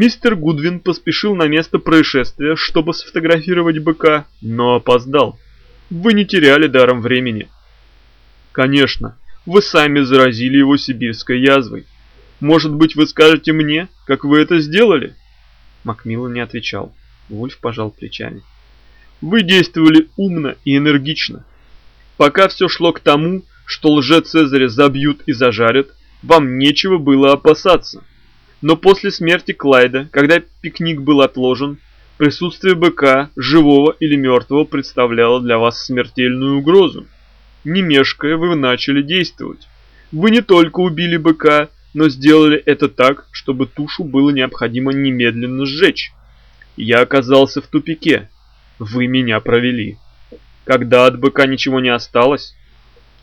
Мистер Гудвин поспешил на место происшествия, чтобы сфотографировать быка, но опоздал. Вы не теряли даром времени. Конечно, вы сами заразили его сибирской язвой. Может быть, вы скажете мне, как вы это сделали? Макмиллан не отвечал. Вульф пожал плечами. Вы действовали умно и энергично. Пока все шло к тому, что лже-цезаря забьют и зажарят, вам нечего было опасаться. Но после смерти Клайда, когда пикник был отложен, присутствие быка, живого или мертвого, представляло для вас смертельную угрозу. Не мешкая, вы начали действовать. Вы не только убили быка, но сделали это так, чтобы тушу было необходимо немедленно сжечь. Я оказался в тупике. Вы меня провели. Когда от быка ничего не осталось,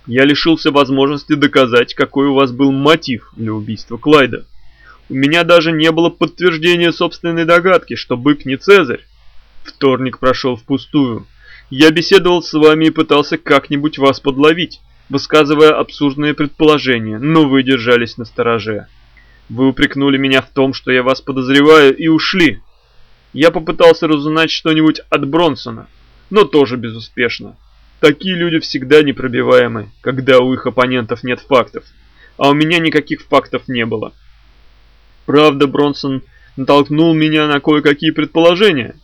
я лишился возможности доказать, какой у вас был мотив для убийства Клайда. У меня даже не было подтверждения собственной догадки, что бык не Цезарь. Вторник прошел впустую. Я беседовал с вами и пытался как-нибудь вас подловить, высказывая абсурдные предположения, но вы держались на стороже. Вы упрекнули меня в том, что я вас подозреваю, и ушли. Я попытался разузнать что-нибудь от Бронсона, но тоже безуспешно. Такие люди всегда непробиваемы, когда у их оппонентов нет фактов, а у меня никаких фактов не было. Правда, Бронсон натолкнул меня на кое-какие предположения.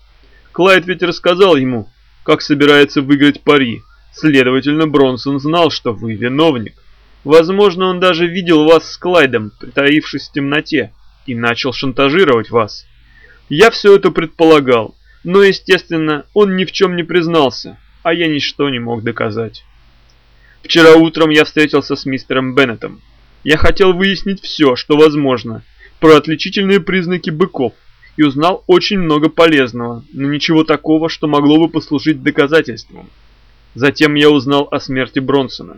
Клайд ведь рассказал ему, как собирается выиграть пари. Следовательно, Бронсон знал, что вы виновник. Возможно, он даже видел вас с Клайдом, притаившись в темноте, и начал шантажировать вас. Я все это предполагал, но, естественно, он ни в чем не признался, а я ничто не мог доказать. Вчера утром я встретился с мистером Беннетом. Я хотел выяснить все, что возможно, про отличительные признаки быков, и узнал очень много полезного, но ничего такого, что могло бы послужить доказательством. Затем я узнал о смерти Бронсона.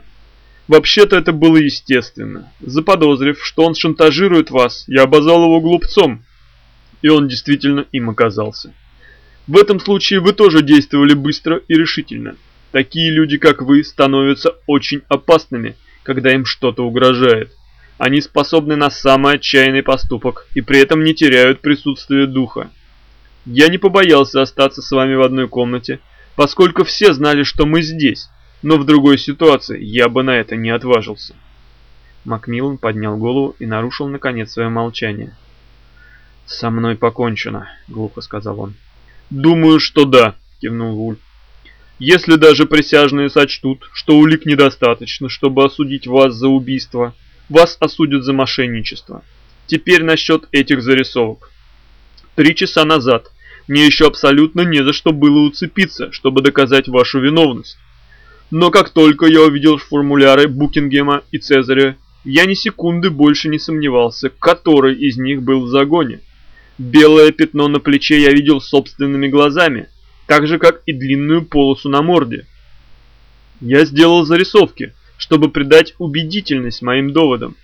Вообще-то это было естественно. Заподозрив, что он шантажирует вас, я обозвал его глупцом. И он действительно им оказался. В этом случае вы тоже действовали быстро и решительно. Такие люди, как вы, становятся очень опасными, когда им что-то угрожает. Они способны на самый отчаянный поступок и при этом не теряют присутствие духа. Я не побоялся остаться с вами в одной комнате, поскольку все знали, что мы здесь, но в другой ситуации я бы на это не отважился. Макмиллан поднял голову и нарушил наконец свое молчание. «Со мной покончено», — глухо сказал он. «Думаю, что да», — кивнул Вульф. «Если даже присяжные сочтут, что улик недостаточно, чтобы осудить вас за убийство, вас осудят за мошенничество. Теперь насчет этих зарисовок. Три часа назад мне еще абсолютно не за что было уцепиться, чтобы доказать вашу виновность. Но как только я увидел формуляры Букингема и Цезаря, я ни секунды больше не сомневался, который из них был в загоне. Белое пятно на плече я видел собственными глазами, так же, как и длинную полосу на морде. Я сделал зарисовки, чтобы придать убедительность моим доводам.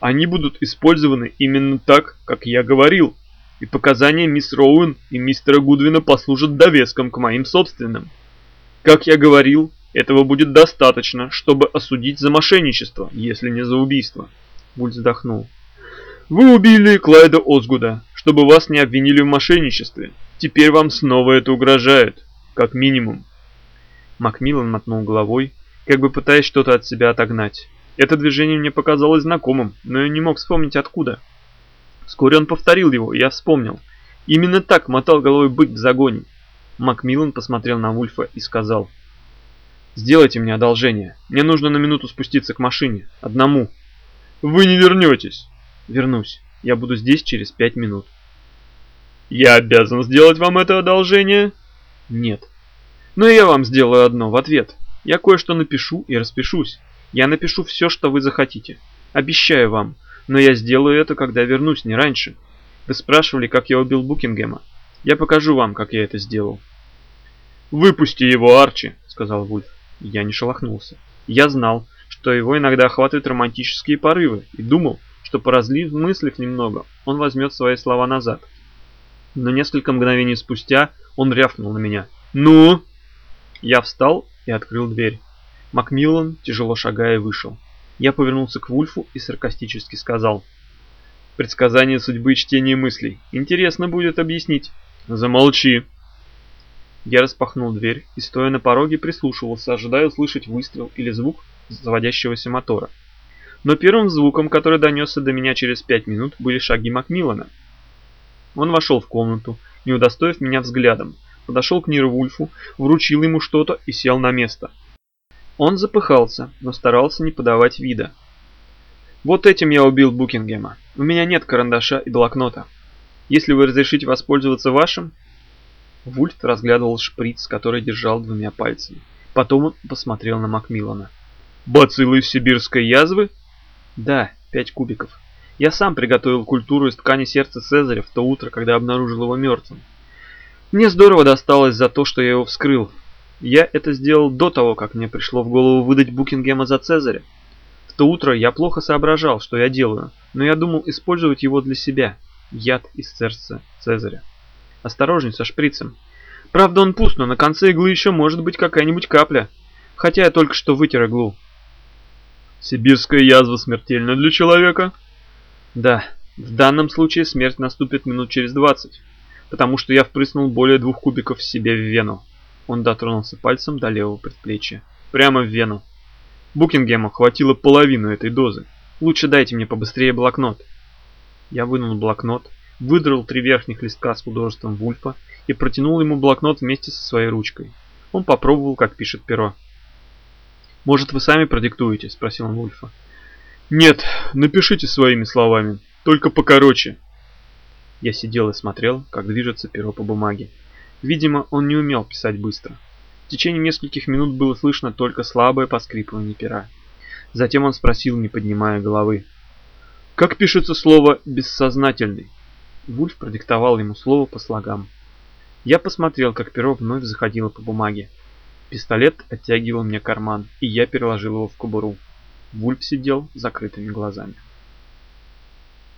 Они будут использованы именно так, как я говорил, и показания мисс Роуэн и мистера Гудвина послужат довеском к моим собственным. Как я говорил, этого будет достаточно, чтобы осудить за мошенничество, если не за убийство. Вульф вздохнул. Вы убили Клайда Озгуда, чтобы вас не обвинили в мошенничестве. Теперь вам снова это угрожает, как минимум. Макмиллан мотнул головой, как бы пытаясь что-то от себя отогнать. Это движение мне показалось знакомым, но я не мог вспомнить откуда. Вскоре он повторил его, и я вспомнил. Именно так мотал головой бык в загоне. Макмиллан посмотрел на Вульфа и сказал. «Сделайте мне одолжение. Мне нужно на минуту спуститься к машине. Одному». «Вы не вернетесь». «Вернусь. Я буду здесь через пять минут». «Я обязан сделать вам это одолжение?» «Нет». «Но я вам сделаю одно в ответ. Я кое-что напишу и распишусь. Я напишу все, что вы захотите. Обещаю вам. Но я сделаю это, когда вернусь, не раньше. Вы спрашивали, как я убил Букингема. Я покажу вам, как я это сделал. «Выпусти его, Арчи», — сказал Вульф. Я не шелохнулся. Я знал, что его иногда охватывают романтические порывы, и думал, что поразлив мыслив немного, он возьмет свои слова назад. Но несколько мгновений спустя он рявкнул на меня. «Ну?» Я встал и открыл дверь. Макмиллан, тяжело шагая, вышел. Я повернулся к Вульфу и саркастически сказал. Предсказание судьбы и чтение мыслей. Интересно будет объяснить. Замолчи. Я распахнул дверь и, стоя на пороге, прислушивался, ожидая услышать выстрел или звук заводящегося мотора. Но первым звуком, который донесся до меня через пять минут, были шаги Макмиллана. Он вошел в комнату, не удостоив меня взглядом, подошел к Ниру Вульфу, вручил ему что-то и сел на место. Он запыхался, но старался не подавать вида. Вот этим я убил Букингема. У меня нет карандаша и блокнота. Если вы разрешите воспользоваться вашим... Вульф разглядывал шприц, который держал двумя пальцами. Потом он посмотрел на Макмиллана. «Бациллы сибирской язвы?» «Да, пять кубиков. Я сам приготовил культуру из ткани сердца Цезаря в то утро, когда обнаружил его мертвым. Мне здорово досталось за то, что я его вскрыл. Я это сделал до того, как мне пришло в голову выдать Букингема за Цезаря то утро я плохо соображал, что я делаю, но я думал использовать его для себя. Яд из сердца Цезаря. Осторожней со шприцем. Правда, он пуст, но на конце иглы еще может быть какая-нибудь капля. Хотя я только что вытер иглу. Сибирская язва смертельна для человека? Да, в данном случае смерть наступит минут через двадцать, потому что я впрыснул более двух кубиков себе в вену. Он дотронулся пальцем до левого предплечья. Прямо в вену. Букингема хватило половину этой дозы. Лучше дайте мне побыстрее блокнот. Я вынул блокнот, выдрал три верхних листка с художеством Вульфа и протянул ему блокнот вместе со своей ручкой. Он попробовал, как пишет перо. «Может, вы сами продиктуете?» – спросил он Вульфа. «Нет, напишите своими словами, только покороче». Я сидел и смотрел, как движется перо по бумаге. Видимо, он не умел писать быстро. В течение нескольких минут было слышно только слабое поскрипывание пера. Затем он спросил, не поднимая головы. «Как пишется слово «бессознательный»?» Вульф продиктовал ему слово по слогам. Я посмотрел, как перо вновь заходило по бумаге. Пистолет оттягивал мне карман, и я переложил его в кобуру. Вульф сидел с закрытыми глазами.